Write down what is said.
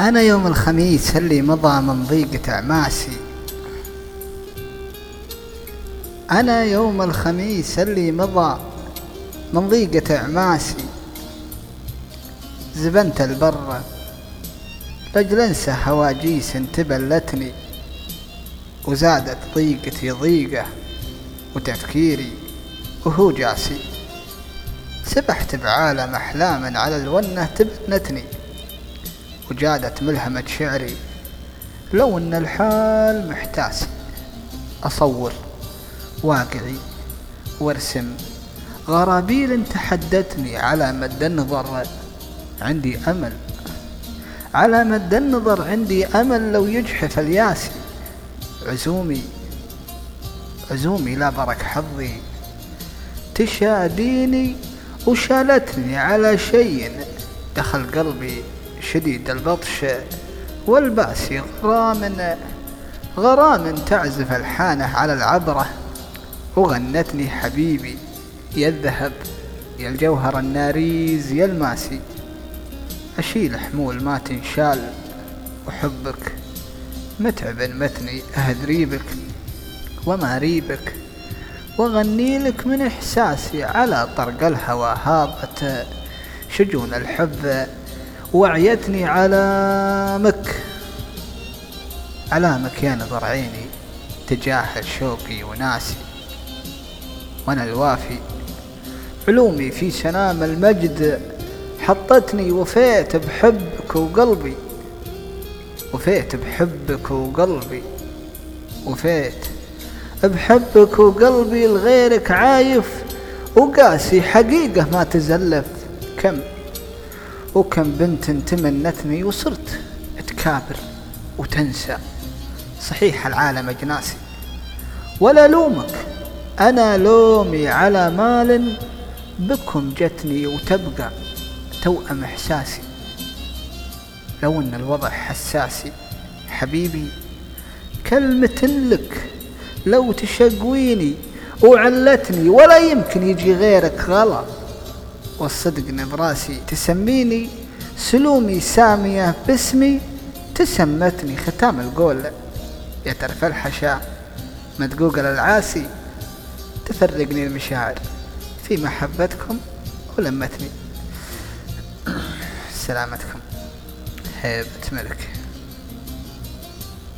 أنا يوم الخميس اللي مضى من ضيقة أعماسي. أنا يوم الخميس اللي مضى من ضيقة أعماسي. زبنت البر لجل انسى هواجيس تبلتني وزادت ضيقتي ضيقة وتفكيري وهو جاسي. سبحت بعالم أحلام على الونة تبنتني. وجادت ملهمة شعري. لو إن الحال محتاس أصور واقعي وارسم. غرابيل تحدتني على مد النظر عندي أمل. على مد النظر عندي أمل لو يجحف الياسي. عزومي عزومي لا برك حظي. تشاديني وشالتني على شيء دخل قلبي. شديد البطش والبأس غرام غرام تعزف الحانة على العبرة. وغنتني حبيبي يا الذهب يا الجوهر الناريز يا الماسي. أشيل حمول ما تنشال وحبك متعب متني أهدري بك وما ريبك. وغني لك من إحساسي على طرق الهوى هابت. شجون الحب وعيتني علامك علامك يا نظر عيني تجاه شوقي وناسي. وأنا الوافي علومي في سنام المجد. حطتني وفيت بحبك وقلبي. وفيت بحبك وقلبي. وفيت بحبك وقلبي لغيرك عايف. وقاسي حقيقة ما تزلف. كم وكم بنت تمنتني وصرت تكابر وتنسى. صحيح العالم أجناسي ولا لومك. أنا لومي على مال بكم جتني وتبقى توأم إحساسي. لو أن الوضع حساسي حبيبي كلمة لك لو تشقويني وعلتني ولا يمكن يجي غيرك غلط والصدق براسي تسميني سلومي سامية باسمي تسمتني ختام القول. يا ترف الحشا مدقوق العاسي تفرقني المشاعر. في محبتكم ولمتني. سلامتكم. هيبة ملك.